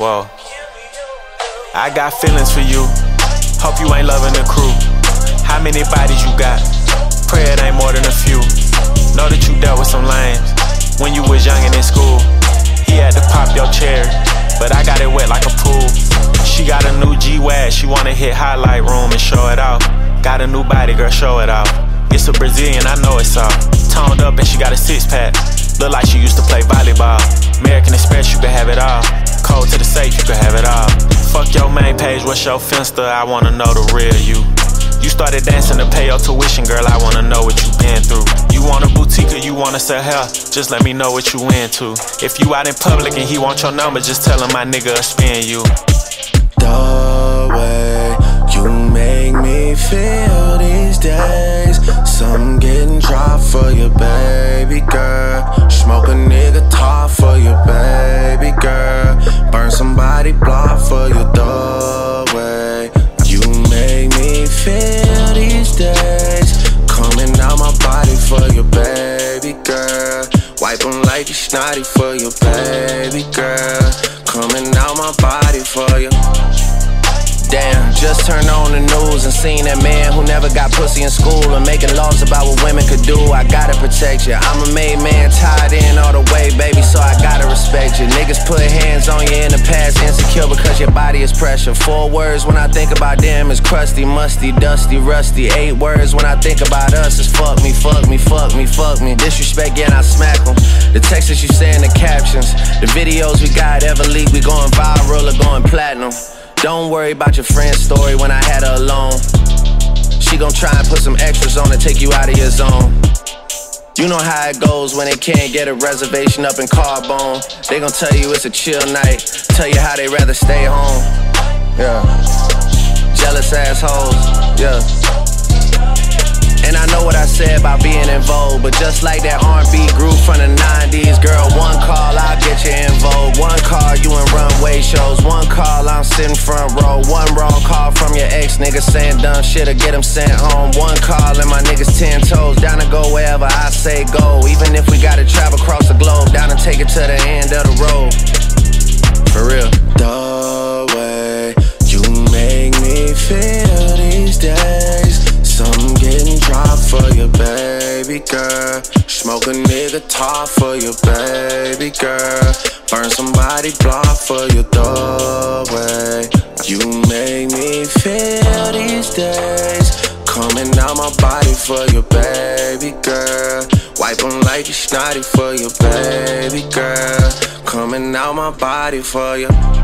Whoa. I got feelings for you. Hope you ain't loving the crew. How many bodies you got? Pray it ain't more than a few. Know that you dealt with some lames when you was young and in school. He had to pop your chair, but I got it wet like a pool. She got a new G-Wag, she wanna hit highlight room and show it off. Got a new body, girl, show it off. It's a Brazilian, I know it's all. Toned up and she got a six pack. Look like she used to play volleyball. American Express, you can have it all. Code to the safe, you can have it all. Fuck your main page, what's your finsta? I wanna know the real you. You started dancing to pay your tuition, girl. I wanna know what you been through. You want a boutique or you wanna sell hair? Just let me know what you into. If you out in public and he want your number, just tell him my nigga spin you. The way you make me feel these days. Some getting dropped for your baby It's snotty for your baby girl. Coming out my body for you. Damn, just turned on the news and seen that man who never got pussy in school and making laws about what women could do. I gotta protect you. I'm a made man, tied in all the way, baby, so I gotta respect you. Niggas put hands on you in the past, insecure because your body is pressure. Four words when I think about them is crusty, musty, dusty, rusty. Eight words when I think about us is fuck me, fuck me, fuck me, fuck me. Disrespect, yeah, I smack them. The texts you say in the captions, the videos we got ever leak, we going viral or going platinum. Don't worry about your friend's story when I had her alone. She gon' try and put some extras on to take you out of your zone. You know how it goes when they can't get a reservation up in Carbone. They gon' tell you it's a chill night, tell you how they rather stay home. Yeah. Jealous assholes, yeah. And I know what I said about being in vogue, but just like that R&B group from the 90s, girl, one call, I'll get you in vogue. One call, you in runway shows. One call, I'm sitting front row. One wrong call from your ex nigga saying dumb shit or get him sent home. One call and my niggas say go. Even if we gotta travel across the globe, down and take it to the end of the road. For real. The way you make me feel these days. Some getting dropped for your baby girl. Smoke a nigga top for your baby girl. Burn somebody block for your doorway. You make me feel these days. Coming out my body for your baby girl. Wipe 'em like it's snotty for your baby girl. Coming out my body for you.